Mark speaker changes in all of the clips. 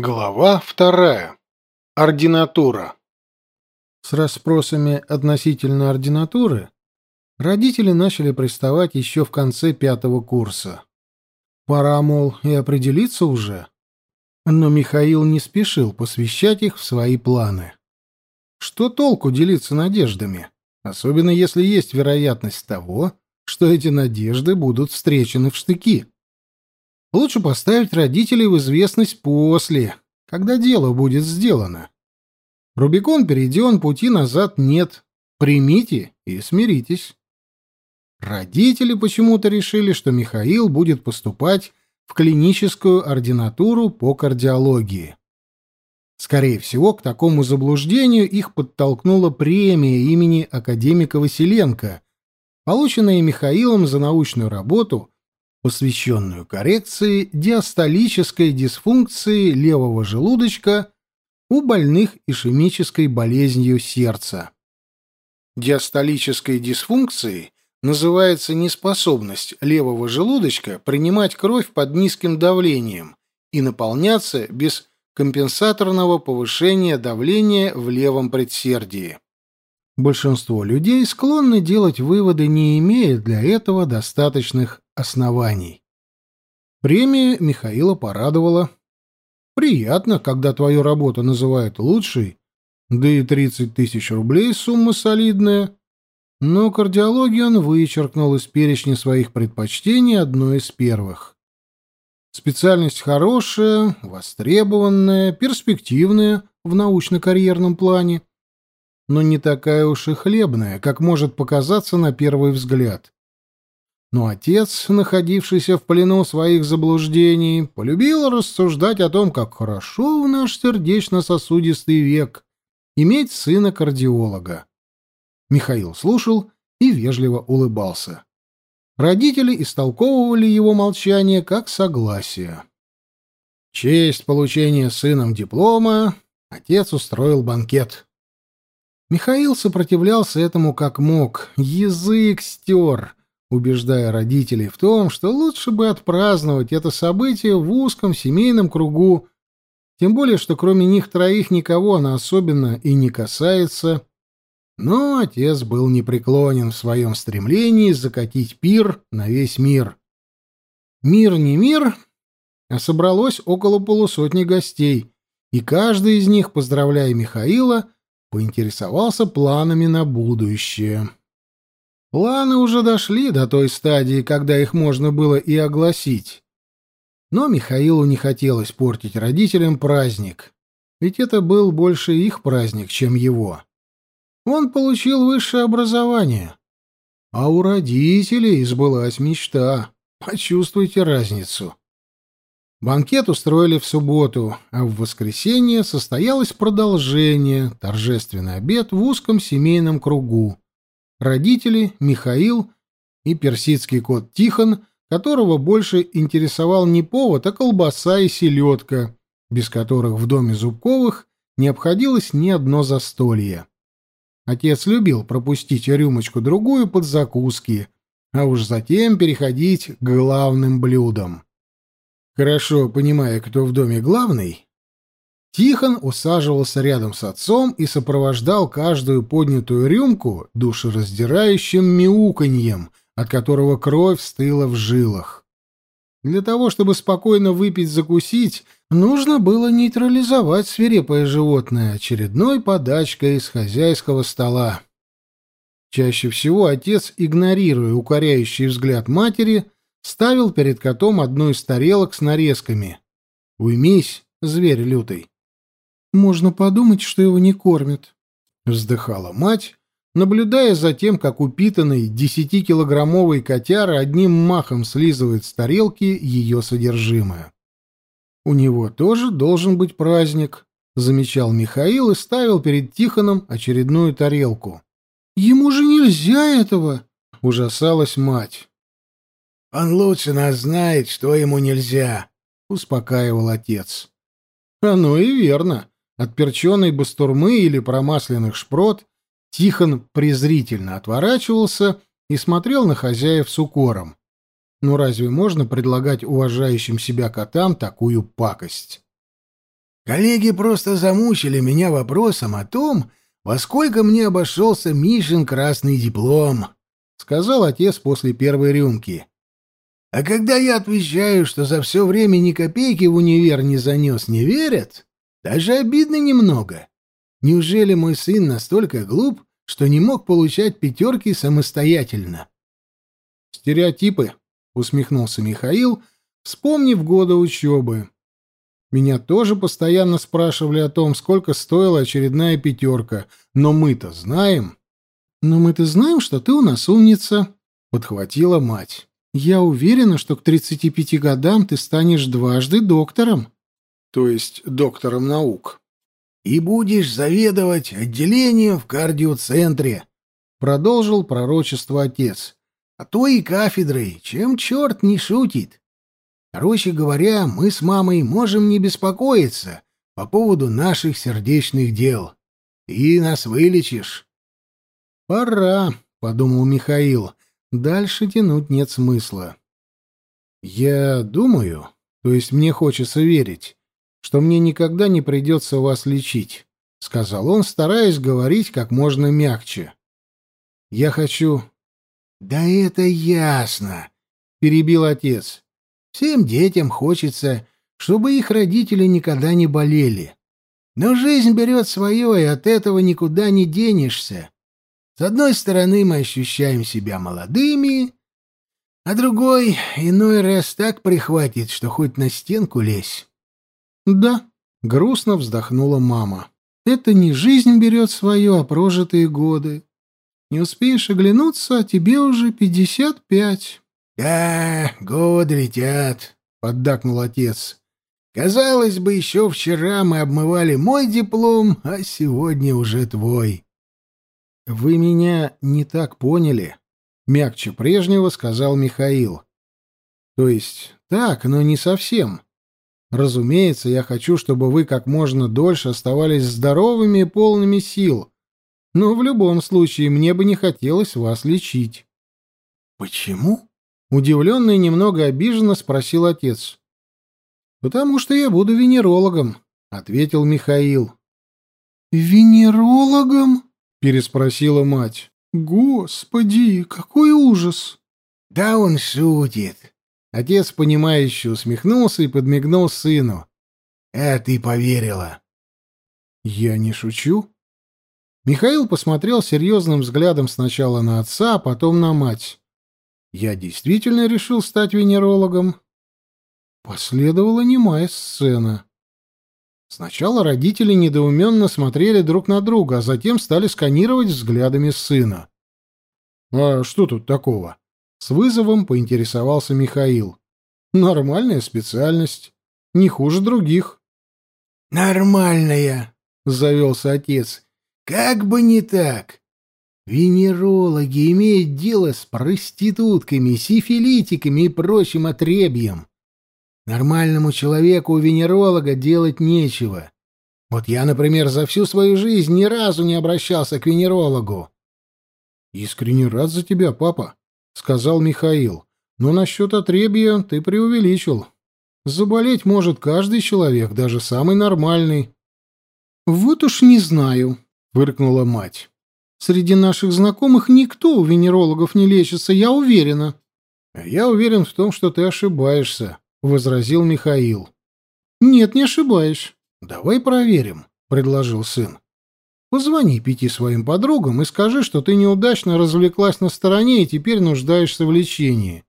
Speaker 1: Глава вторая. Ординатура.
Speaker 2: С расспросами относительно ординатуры родители начали приставать еще в конце пятого курса. Пора, мол, и определиться уже. Но Михаил не спешил посвящать их в свои планы. Что толку делиться надеждами, особенно если есть вероятность того, что эти надежды будут встречены в штыки? Лучше поставить родителей в известность после, когда дело будет сделано. Рубикон перейден, пути назад нет. Примите и смиритесь. Родители почему-то решили, что Михаил будет поступать в клиническую ординатуру по кардиологии. Скорее всего, к такому заблуждению их подтолкнула премия имени академика Василенко, полученная Михаилом за научную работу посвященную коррекции диастолической дисфункции левого желудочка у больных ишемической болезнью сердца. Диастолической дисфункцией называется неспособность левого желудочка принимать кровь под низким давлением и наполняться без компенсаторного повышения давления в левом предсердии. Большинство людей склонны делать выводы, не имея для этого достаточных оснований. Премия Михаила порадовала. Приятно, когда твою работу называют лучшей, да и 30 тысяч рублей сумма солидная. Но кардиологию он вычеркнул из перечня своих предпочтений одной из первых. Специальность хорошая, востребованная, перспективная в научно-карьерном плане, но не такая уж и хлебная, как может показаться на первый взгляд. Но отец, находившийся в плену своих заблуждений, полюбил рассуждать о том, как хорошо в наш сердечно-сосудистый век иметь сына-кардиолога. Михаил слушал и вежливо улыбался. Родители истолковывали его молчание как согласие. честь получения сыном диплома отец устроил банкет. Михаил сопротивлялся этому как мог, язык стер — убеждая родителей в том, что лучше бы отпраздновать это событие в узком семейном кругу, тем более, что кроме них троих никого она особенно и не касается. Но отец был непреклонен в своем стремлении закатить пир на весь мир. Мир не мир, а собралось около полусотни гостей, и каждый из них, поздравляя Михаила, поинтересовался планами на будущее. Планы уже дошли до той стадии, когда их можно было и огласить. Но Михаилу не хотелось портить родителям праздник, ведь это был больше их праздник, чем его. Он получил высшее образование, а у родителей сбылась мечта. Почувствуйте разницу. Банкет устроили в субботу, а в воскресенье состоялось продолжение, торжественный обед в узком семейном кругу родители, Михаил и персидский кот Тихон, которого больше интересовал не повод, а колбаса и селедка, без которых в доме Зубковых не обходилось ни одно застолье. Отец любил пропустить рюмочку-другую под закуски, а уж затем переходить к главным блюдам. Хорошо понимая, кто в доме главный, Тихон усаживался рядом с отцом и сопровождал каждую поднятую рюмку душераздирающим мяуканьем, от которого кровь стыла в жилах. Для того, чтобы спокойно выпить-закусить, нужно было нейтрализовать свирепое животное очередной подачкой из хозяйского стола. Чаще всего отец, игнорируя укоряющий взгляд матери, ставил перед котом одну из тарелок с нарезками. «Уймись, зверь лютый!» Можно подумать, что его не кормят, вздыхала мать, наблюдая за тем, как упитанный десятикилограммовый котяра одним махом слизывает с тарелки ее содержимое. У него тоже должен быть праздник, замечал Михаил и ставил перед Тихоном очередную тарелку. Ему же нельзя этого, ужасалась мать. Он лучше нас знает, что ему нельзя, успокаивал отец. Оно и верно. От перченой бастурмы или промасленных шпрот Тихон презрительно отворачивался и смотрел на хозяев с укором. Ну разве можно предлагать уважающим себя котам такую пакость? Коллеги просто замучили меня вопросом о том, во сколько мне обошелся Мишин красный диплом, — сказал отец после первой рюмки. А когда я отвечаю, что за все время ни копейки в универ не занес, не верят, даже обидно немного. Неужели мой сын настолько глуп, что не мог получать пятерки самостоятельно?
Speaker 1: «Стереотипы», — усмехнулся Михаил, вспомнив годы учебы. Меня тоже постоянно спрашивали о том, сколько стоила очередная пятерка, но мы-то знаем. Но мы-то знаем, что ты у нас умница, подхватила мать. Я уверена, что к 35 годам ты станешь дважды доктором, то есть доктором наук.
Speaker 2: И будешь заведовать отделением в кардиоцентре, продолжил пророчество отец. А то и кафедрой, чем черт не шутит. Короче говоря, мы с мамой можем не беспокоиться по поводу наших сердечных дел. Ты нас вылечишь.
Speaker 1: Пора, подумал Михаил. Дальше тянуть нет смысла. Я думаю, то есть мне хочется верить, что мне никогда не придется вас лечить, сказал он, стараясь говорить как можно мягче. Я хочу
Speaker 2: Да это ясно, перебил отец. Всем детям хочется, чтобы их родители никогда не болели. Но жизнь берет свое, и от этого никуда не денешься. С одной стороны, мы ощущаем себя молодыми, а другой иной раз так прихватит, что хоть на стенку лезь.
Speaker 1: Да, грустно вздохнула мама. Это не жизнь берет свое, а прожитые годы. Не успеешь оглянуться, а тебе уже пятьдесят пять.
Speaker 2: «Да, годы летят», — поддакнул отец. «Казалось бы, еще вчера мы обмывали мой диплом, а сегодня уже твой».
Speaker 1: «Вы меня не так поняли», — мягче прежнего сказал Михаил. «То есть так, но не совсем. Разумеется, я хочу, чтобы вы как можно дольше оставались здоровыми и полными сил, но в любом случае мне бы не хотелось вас лечить».
Speaker 2: «Почему?»
Speaker 1: Удивленно и немного обиженно спросил отец. «Потому что я буду венерологом», — ответил Михаил.
Speaker 2: «Венерологом?»
Speaker 1: — переспросила мать. «Господи, какой ужас!»
Speaker 2: «Да он шутит!»
Speaker 1: Отец, понимающе усмехнулся и подмигнул сыну.
Speaker 2: «А ты поверила?»
Speaker 1: «Я не шучу». Михаил посмотрел серьезным взглядом сначала на отца, а потом на мать. Я действительно решил стать венерологом. Последовала немая сцена. Сначала родители недоуменно смотрели друг на друга, а затем стали сканировать взглядами сына. «А что тут такого?» С вызовом поинтересовался Михаил. «Нормальная специальность. Не хуже других».
Speaker 2: «Нормальная», — завелся отец. «Как бы не так. Венерологи имеют дело с проститутками, сифилитиками и прочим отребьем. Нормальному человеку у венеролога делать нечего. Вот я, например, за всю свою жизнь ни разу не обращался к венерологу.
Speaker 1: «Искренне рад за тебя, папа», — сказал Михаил. «Но насчет отребья ты преувеличил. Заболеть может каждый человек, даже самый нормальный». «Вот уж не знаю», — фыркнула мать. Среди наших знакомых никто у венерологов не лечится, я уверена. — Я уверен в том, что ты ошибаешься, — возразил Михаил. — Нет, не ошибаешь. — Давай проверим, — предложил сын. — Позвони пяти своим подругам и скажи, что ты неудачно развлеклась на стороне и теперь нуждаешься в лечении.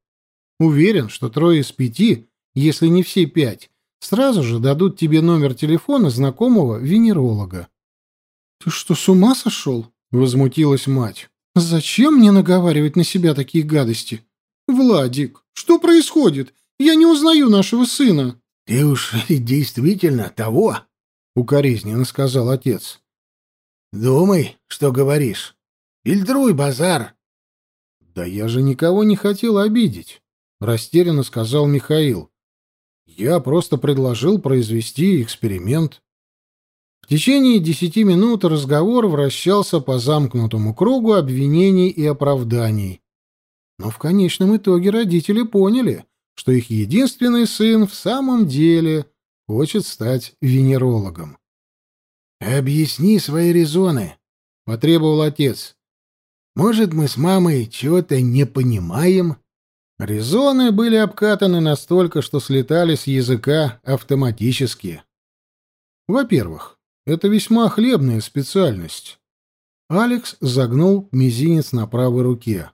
Speaker 1: Уверен, что трое из пяти, если не все пять, сразу же дадут тебе номер телефона знакомого венеролога. — Ты что, с ума сошел? — возмутилась мать. «Зачем мне наговаривать на себя такие гадости? Владик, что происходит? Я не узнаю нашего сына».
Speaker 2: «Ты уж действительно того?» — укоризненно сказал отец. «Думай, что говоришь. Фильтруй базар».
Speaker 1: «Да я же никого не хотел обидеть», — растерянно сказал Михаил. «Я просто предложил произвести эксперимент». В течение десяти минут разговор вращался по замкнутому кругу обвинений и оправданий. Но в конечном итоге родители поняли, что их единственный сын в самом деле хочет стать венерологом.
Speaker 2: «Объясни свои резоны», — потребовал отец. «Может, мы с мамой чего-то не понимаем?»
Speaker 1: Резоны были обкатаны настолько, что слетали с языка автоматически. Во-первых, это весьма хлебная специальность. Алекс загнул мизинец на правой руке.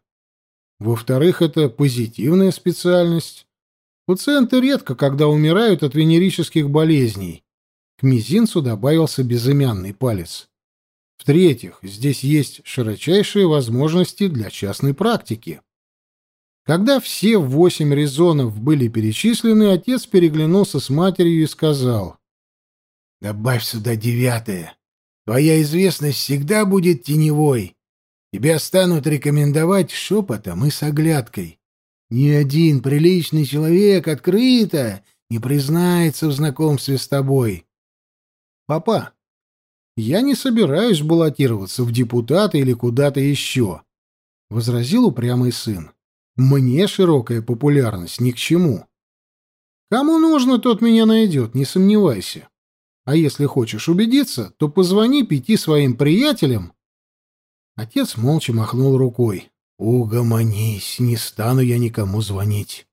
Speaker 1: Во-вторых, это позитивная специальность. Пациенты редко когда умирают от венерических болезней. К мизинцу добавился безымянный палец. В-третьих, здесь есть широчайшие возможности для частной практики. Когда все восемь резонов были перечислены, отец переглянулся с матерью и сказал.
Speaker 2: «Добавь сюда девятое. Твоя известность всегда будет теневой. Тебя станут рекомендовать шепотом и с оглядкой. Ни один приличный человек открыто не признается в знакомстве с тобой».
Speaker 1: «Папа, я не собираюсь баллотироваться в депутаты или куда-то еще», — возразил упрямый сын. Мне широкая популярность ни к чему. Кому нужно, тот меня найдет, не сомневайся. А если хочешь убедиться, то позвони пяти своим приятелям. Отец молча махнул рукой. «Угомонись, не стану я никому звонить».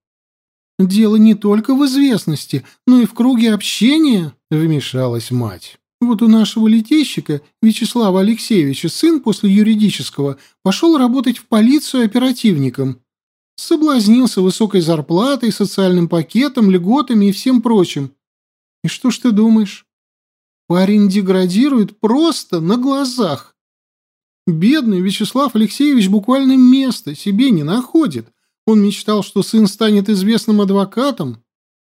Speaker 1: «Дело не только в известности, но и в круге общения», — вмешалась мать. «Вот у нашего летейщика Вячеслава Алексеевича сын после юридического пошел работать в полицию оперативником. Соблазнился высокой зарплатой, социальным пакетом, льготами и всем прочим. И что ж ты думаешь? Парень деградирует просто на глазах. Бедный Вячеслав Алексеевич буквально места себе не находит. Он мечтал, что сын станет известным адвокатом.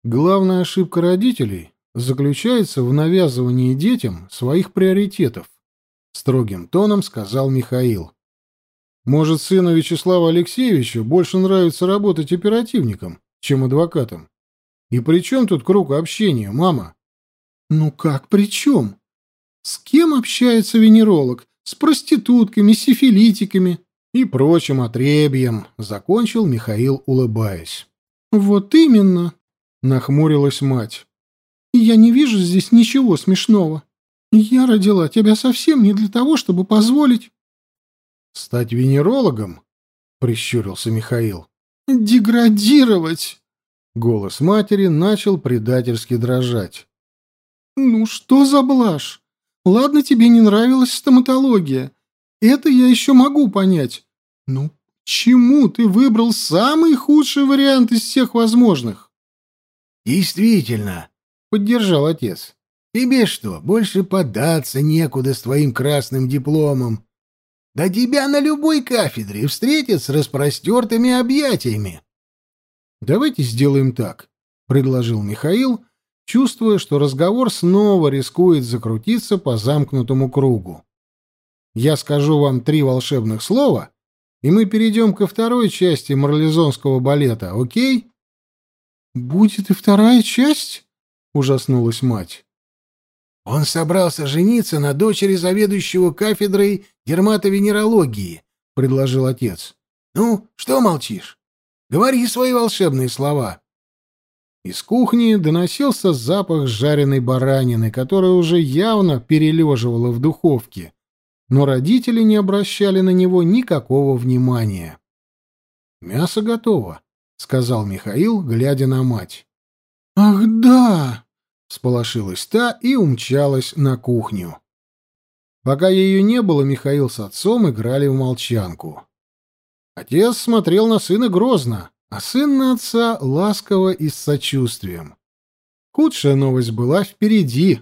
Speaker 1: Главная ошибка родителей заключается в навязывании детям своих приоритетов, строгим тоном сказал Михаил. Может, сыну Вячеслава Алексеевича больше нравится работать оперативником, чем адвокатом? И при чем тут круг общения, мама? Ну как при чем? С кем общается венеролог? С проститутками, сифилитиками и прочим отребьем, закончил Михаил, улыбаясь. Вот именно, нахмурилась мать. Я не вижу здесь ничего смешного. Я родила тебя совсем не для того, чтобы позволить Стать венерологом? Прищурился Михаил. Деградировать! Голос матери начал предательски дрожать. Ну что за блажь? Ладно, тебе не нравилась стоматология. Это я еще могу понять. Ну, чему ты выбрал самый худший вариант из всех возможных?
Speaker 2: Действительно, поддержал отец. Тебе что, больше податься некуда с твоим красным дипломом? Да тебя на любой кафедре встретят с распростертыми объятиями.
Speaker 1: «Давайте сделаем так», — предложил Михаил, чувствуя, что разговор снова рискует закрутиться по замкнутому кругу. «Я скажу вам три волшебных слова, и мы перейдем ко второй части марлезонского балета, окей?» «Будет и вторая часть?» — ужаснулась мать.
Speaker 2: Он собрался жениться на дочери заведующего кафедрой дерматовенерологии, — предложил отец. — Ну, что молчишь? Говори свои волшебные слова.
Speaker 1: Из кухни доносился запах жареной баранины, которая уже явно перележивала в духовке, но родители не обращали на него никакого внимания. «Мясо готово», — сказал Михаил, глядя на мать. «Ах, да!» Сполошилась та и умчалась на кухню. Пока ее не было, Михаил с отцом играли в молчанку. Отец смотрел на сына грозно, а сын на отца ласково и с сочувствием. Худшая новость была впереди.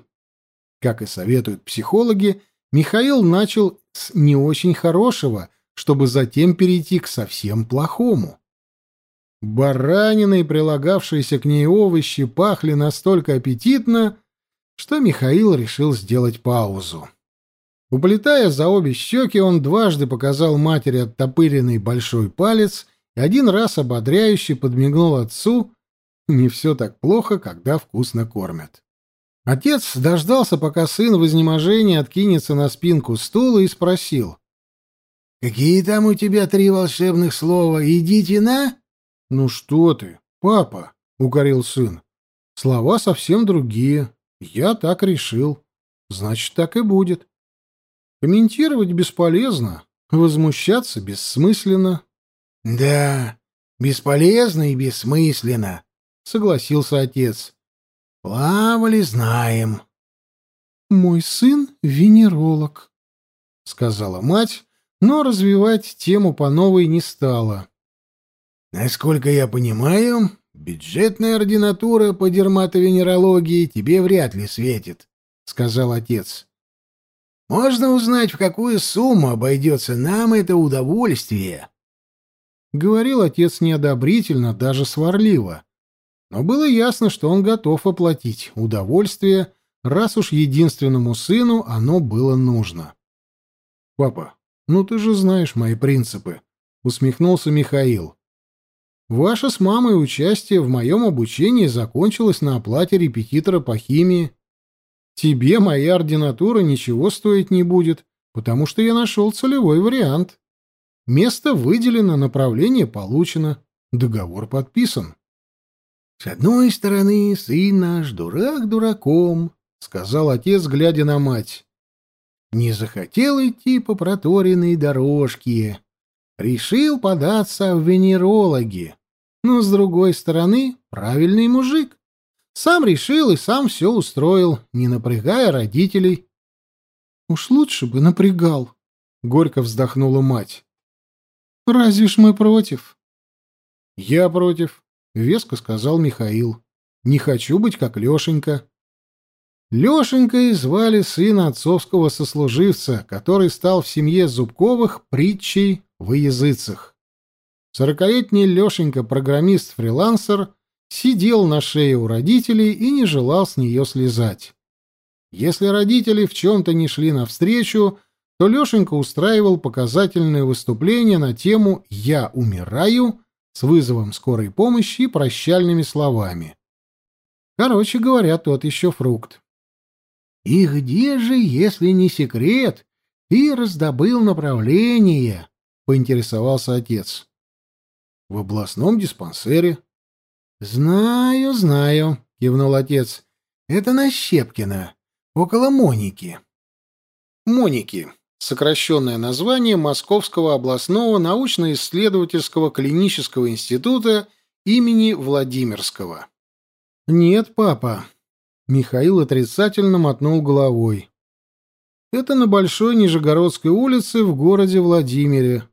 Speaker 1: Как и советуют психологи, Михаил начал с не очень хорошего, чтобы затем перейти к совсем плохому. Баранина и прилагавшиеся к ней овощи пахли настолько аппетитно, что Михаил решил сделать паузу. Уплетая за обе щеки, он дважды показал матери оттопыренный большой палец один раз ободряюще подмигнул отцу «Не все так плохо, когда вкусно кормят». Отец дождался, пока сын в изнеможении откинется на спинку стула и спросил.
Speaker 2: «Какие там у тебя три волшебных слова? Идите на...»
Speaker 1: «Ну что ты, папа!» — укорил сын. Слова совсем другие. Я так решил. Значит, так и будет. Комментировать бесполезно, возмущаться бессмысленно.
Speaker 2: — Да, бесполезно и бессмысленно, — согласился отец. — Плавали, знаем.
Speaker 1: — Мой сын — венеролог, — сказала мать, но развивать тему по новой не стала.
Speaker 2: — Насколько я понимаю, бюджетная ординатура по дерматовенерологии тебе вряд ли светит, — сказал отец. — Можно узнать, в какую сумму обойдется нам это удовольствие?
Speaker 1: Говорил отец неодобрительно, даже сварливо. Но было ясно, что он готов оплатить удовольствие, раз уж единственному сыну оно было нужно. «Папа, ну ты же знаешь мои принципы», — усмехнулся Михаил. «Ваше с мамой участие в моем обучении закончилось на оплате репетитора по химии. Тебе моя ординатура ничего стоить не будет, потому что я нашел целевой вариант». Место выделено, направление получено, договор подписан.
Speaker 2: — С одной стороны, сын наш дурак дураком, — сказал отец, глядя на мать. Не захотел идти по проторенной дорожке. Решил податься в венерологи. Но, с другой стороны, правильный мужик. Сам решил и сам все устроил, не напрягая родителей.
Speaker 1: — Уж лучше бы напрягал, — горько вздохнула мать. Разве ж мы против? Я против, веско сказал Михаил. Не хочу быть как Лешенька. Лешенькой звали сына отцовского сослуживца, который стал в семье Зубковых притчей в языцах. Сорокалетний Лешенька, программист-фрилансер, сидел на шее у родителей и не желал с нее слезать. Если родители в чем-то не шли навстречу, то Лешенька устраивал показательное выступление на тему «Я умираю» с вызовом скорой помощи и прощальными словами. Короче говоря, тот еще фрукт.
Speaker 2: «И где же, если не секрет, ты раздобыл направление?» — поинтересовался отец.
Speaker 1: «В областном диспансере».
Speaker 2: «Знаю, знаю», — кивнул отец. «Это на Щепкина, около Моники».
Speaker 1: Моники сокращенное название Московского областного научно-исследовательского клинического института имени Владимирского. «Нет, папа», — Михаил отрицательно мотнул головой. «Это на Большой Нижегородской улице в городе Владимире».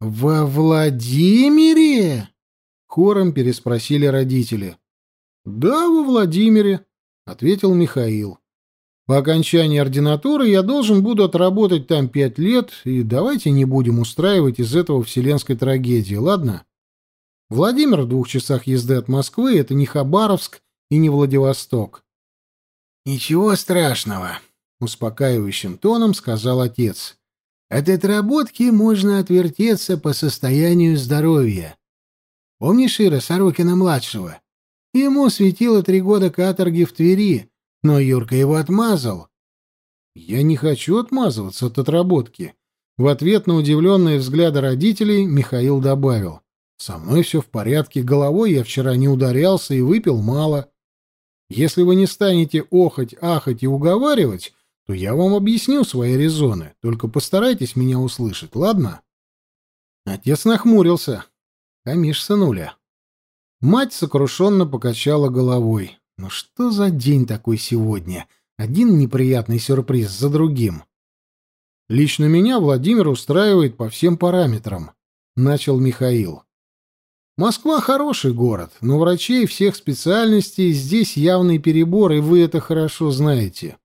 Speaker 2: «Во Владимире?»
Speaker 1: — хором переспросили родители. «Да, во Владимире», — ответил Михаил. По окончании ординатуры я должен буду отработать там пять лет, и давайте не будем устраивать из этого вселенской трагедии, ладно? Владимир в двух часах езды от Москвы — это не Хабаровск и не Владивосток.
Speaker 2: «Ничего страшного», — успокаивающим тоном сказал отец. «От отработки можно отвертеться по состоянию здоровья. Помнишь Ира Сорокина-младшего? Ему светило три года каторги в Твери, но Юрка его отмазал.
Speaker 1: Я не хочу отмазываться от отработки. В ответ на удивленные взгляды родителей Михаил добавил. Со мной все в порядке, головой я вчера не ударялся и выпил мало. Если вы не станете охать, ахать и уговаривать, то я вам объясню свои резоны. Только постарайтесь меня услышать, ладно? Отец нахмурился. Камиш, сынуля. Мать сокрушенно покачала головой. Ну что за день такой сегодня? Один неприятный сюрприз за другим. Лично меня Владимир устраивает по всем параметрам, начал Михаил. Москва хороший город, но врачей всех специальностей здесь явный перебор, и вы это хорошо знаете.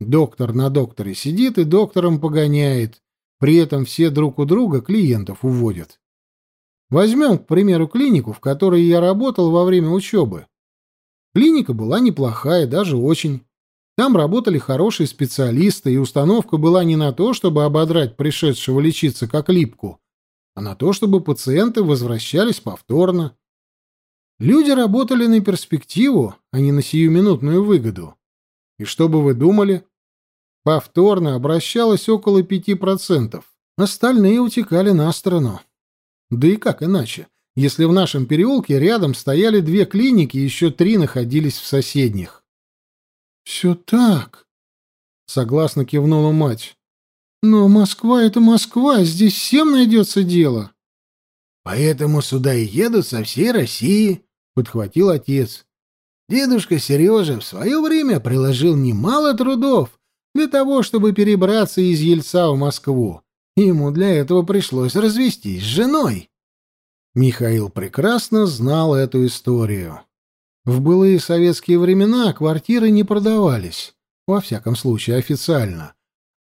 Speaker 1: Доктор на докторе сидит и доктором погоняет, при этом все друг у друга клиентов уводят. Возьмем, к примеру, клинику, в которой я работал во время учебы. Клиника была неплохая, даже очень. Там работали хорошие специалисты, и установка была не на то, чтобы ободрать пришедшего лечиться как липку, а на то, чтобы пациенты возвращались повторно. Люди работали на перспективу, а не на сиюминутную выгоду. И что бы вы думали? Повторно обращалось около 5%. Остальные утекали на сторону. Да и как иначе? Если в нашем переулке рядом стояли две клиники еще три находились в соседних. «Все так», — согласно кивнула мать. «Но Москва — это Москва, здесь всем найдется дело».
Speaker 2: «Поэтому сюда и едут со всей России», — подхватил отец. «Дедушка Сережа в свое время приложил немало трудов для того, чтобы перебраться из Ельца в Москву. Ему для этого пришлось развестись с женой».
Speaker 1: Михаил прекрасно знал эту историю. В былые советские времена квартиры не продавались, во всяком случае официально,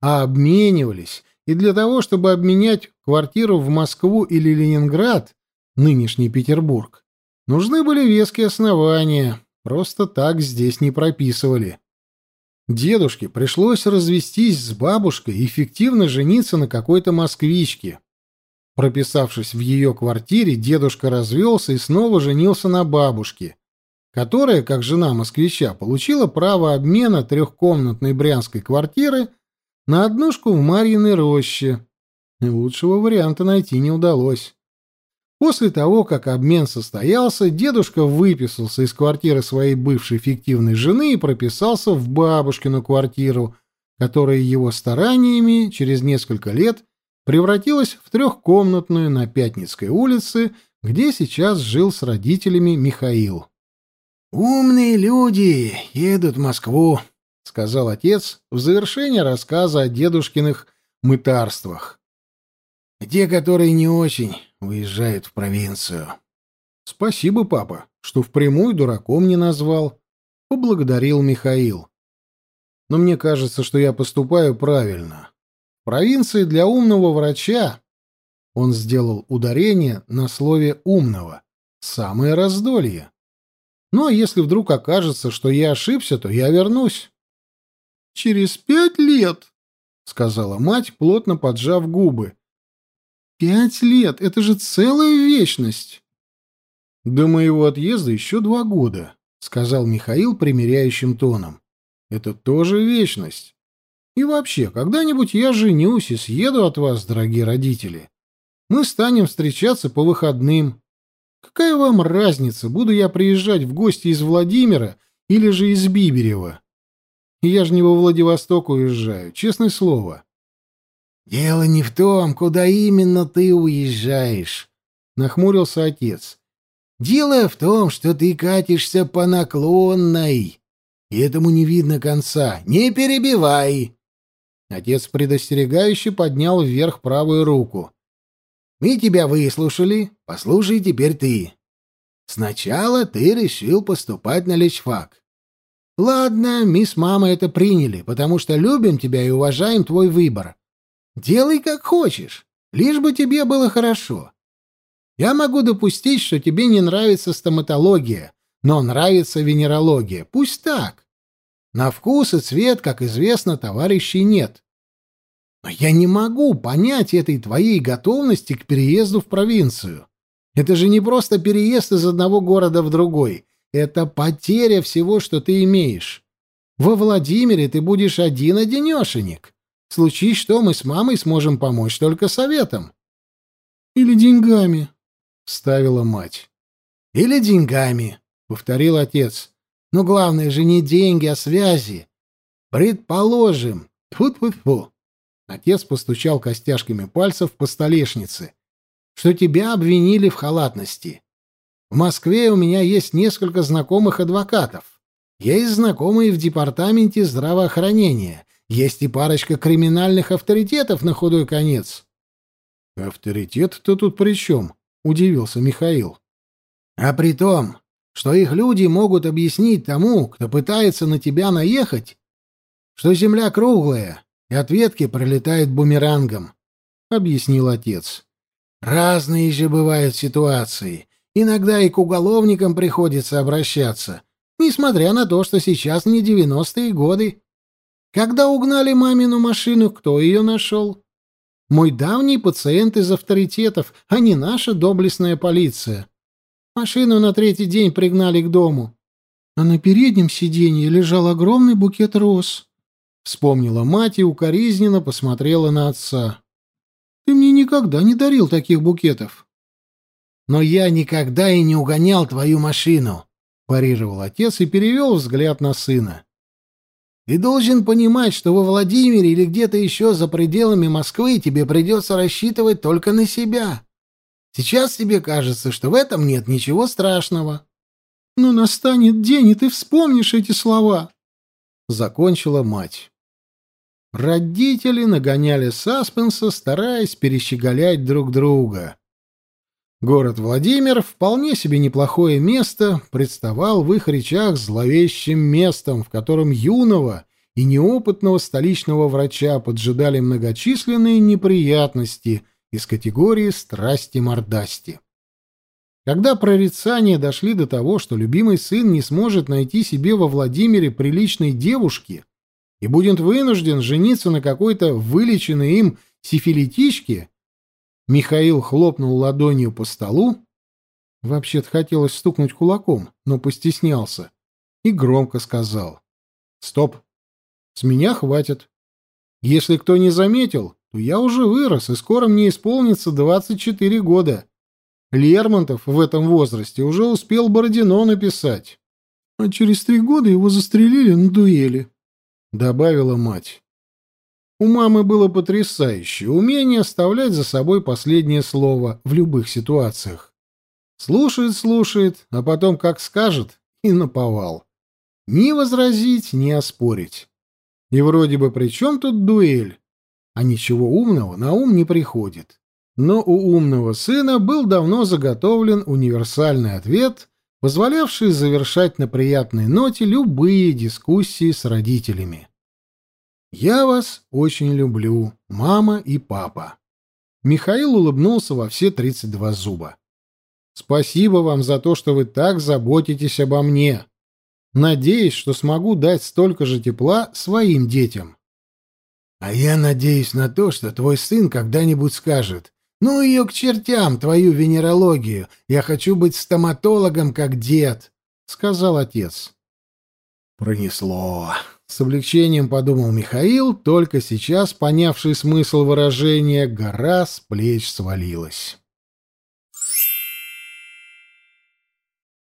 Speaker 1: а обменивались, и для того, чтобы обменять квартиру в Москву или Ленинград, нынешний Петербург, нужны были веские основания, просто так здесь не прописывали. Дедушке пришлось развестись с бабушкой и эффективно жениться на какой-то москвичке, Прописавшись в ее квартире, дедушка развелся и снова женился на бабушке, которая, как жена москвича, получила право обмена трехкомнатной брянской квартиры на однушку в Марьиной роще. И лучшего варианта найти не удалось. После того, как обмен состоялся, дедушка выписался из квартиры своей бывшей фиктивной жены и прописался в бабушкину квартиру, которая его стараниями через несколько лет – превратилась в трехкомнатную на Пятницкой улице, где сейчас жил с родителями Михаил.
Speaker 2: «Умные люди едут в Москву», — сказал отец в завершение рассказа о дедушкиных мытарствах. «Те, которые не очень, уезжают в провинцию».
Speaker 1: «Спасибо, папа, что впрямую дураком не назвал», — поблагодарил Михаил. «Но мне кажется, что я поступаю правильно провинции для умного врача, он сделал ударение на слове «умного», самое раздолье. Ну а если вдруг окажется, что я ошибся, то я вернусь. «Через пять лет», — сказала мать, плотно поджав губы. «Пять лет — это же целая вечность!» «До моего отъезда еще два года», — сказал Михаил примиряющим тоном. «Это тоже вечность. И вообще, когда-нибудь я женюсь и съеду от вас, дорогие родители. Мы станем встречаться по выходным. Какая вам разница, буду я приезжать в гости из Владимира или же из Биберева? Я же не во Владивосток уезжаю, честное слово.
Speaker 2: Дело не в том, куда именно ты уезжаешь, нахмурился отец. Дело в том, что ты катишься по наклонной. И этому не видно конца. Не перебивай.
Speaker 1: Отец предостерегающе поднял вверх правую руку.
Speaker 2: «Мы тебя выслушали, послушай теперь ты. Сначала ты решил поступать на лечфак. Ладно, мы с мамой это приняли, потому что любим тебя и уважаем твой выбор. Делай как хочешь, лишь бы тебе было хорошо. Я могу допустить, что тебе не нравится стоматология, но нравится венерология. Пусть так. На вкус и цвет, как известно, товарищей нет. Но я не могу понять этой твоей готовности к переезду в провинцию. Это же не просто переезд из одного города в другой. Это потеря всего, что ты имеешь. Во Владимире ты будешь один-одинешенек. Случись что, мы с мамой сможем помочь только советом.
Speaker 1: Или деньгами, — вставила мать.
Speaker 2: Или деньгами, — повторил отец. Но главное же не деньги, а связи. Предположим, тьфу-тьфу-тьфу, отец постучал костяшками пальцев по столешнице, что тебя обвинили в халатности. В Москве у меня есть несколько знакомых адвокатов. Есть знакомые в департаменте здравоохранения. Есть и парочка криминальных авторитетов на худой конец.
Speaker 1: «Авторитет-то тут при чем?» — удивился Михаил.
Speaker 2: «А при том, что их люди могут объяснить тому, кто пытается на тебя наехать, что земля круглая, и ответки пролетают бумерангом, — объяснил отец. Разные же бывают ситуации. Иногда и к уголовникам приходится обращаться, несмотря на то, что сейчас не девяностые годы. Когда угнали мамину машину, кто ее нашел? Мой давний пациент из авторитетов, а не наша доблестная полиция. Машину на третий день пригнали к дому. А на переднем сиденье лежал огромный букет роз. Вспомнила мать и укоризненно посмотрела на отца. «Ты мне никогда не дарил таких букетов».
Speaker 1: но я никогда и не угонял твою машину», — парировал отец и перевел взгляд на сына. «Ты должен понимать, что во Владимире или где-то еще за пределами Москвы тебе придется рассчитывать только на себя. Сейчас тебе кажется, что в этом нет ничего страшного». «Но настанет день, и ты вспомнишь эти слова», — закончила мать. Родители нагоняли саспенса, стараясь перещеголять друг друга. Город Владимир, вполне себе неплохое место, представал в их речах зловещим местом, в котором юного и неопытного столичного врача поджидали многочисленные неприятности из категории страсти-мордасти. Когда прорицания дошли до того, что любимый сын не сможет найти себе во Владимире приличной девушки и будет вынужден жениться на какой-то вылеченной им сифилитичке, Михаил хлопнул ладонью по столу. Вообще-то хотелось стукнуть кулаком, но постеснялся. И громко сказал. «Стоп! С меня хватит. Если кто не заметил, то я уже вырос, и скоро мне исполнится 24 года. Лермонтов в этом возрасте уже успел Бородино написать. А через три года его застрелили на дуэли», — добавила мать. У мамы было потрясающее умение оставлять за собой последнее слово в любых ситуациях. Слушает, слушает, а потом как скажет и наповал. Ни возразить, ни оспорить. И вроде бы при чем тут дуэль? А ничего умного на ум не приходит. Но у умного сына был давно заготовлен универсальный ответ, позволявший завершать на приятной ноте любые дискуссии с родителями. «Я вас очень люблю, мама и папа». Михаил улыбнулся во все тридцать два зуба. «Спасибо вам за то, что вы так заботитесь обо мне. Надеюсь, что смогу дать столько же тепла своим детям». «А я надеюсь на то, что твой сын когда-нибудь скажет, «Ну ее к чертям, твою венерологию! Я хочу быть стоматологом, как дед!» — сказал отец. «Пронесло!» С облегчением подумал Михаил, только сейчас понявший смысл выражения «гора с плеч свалилась».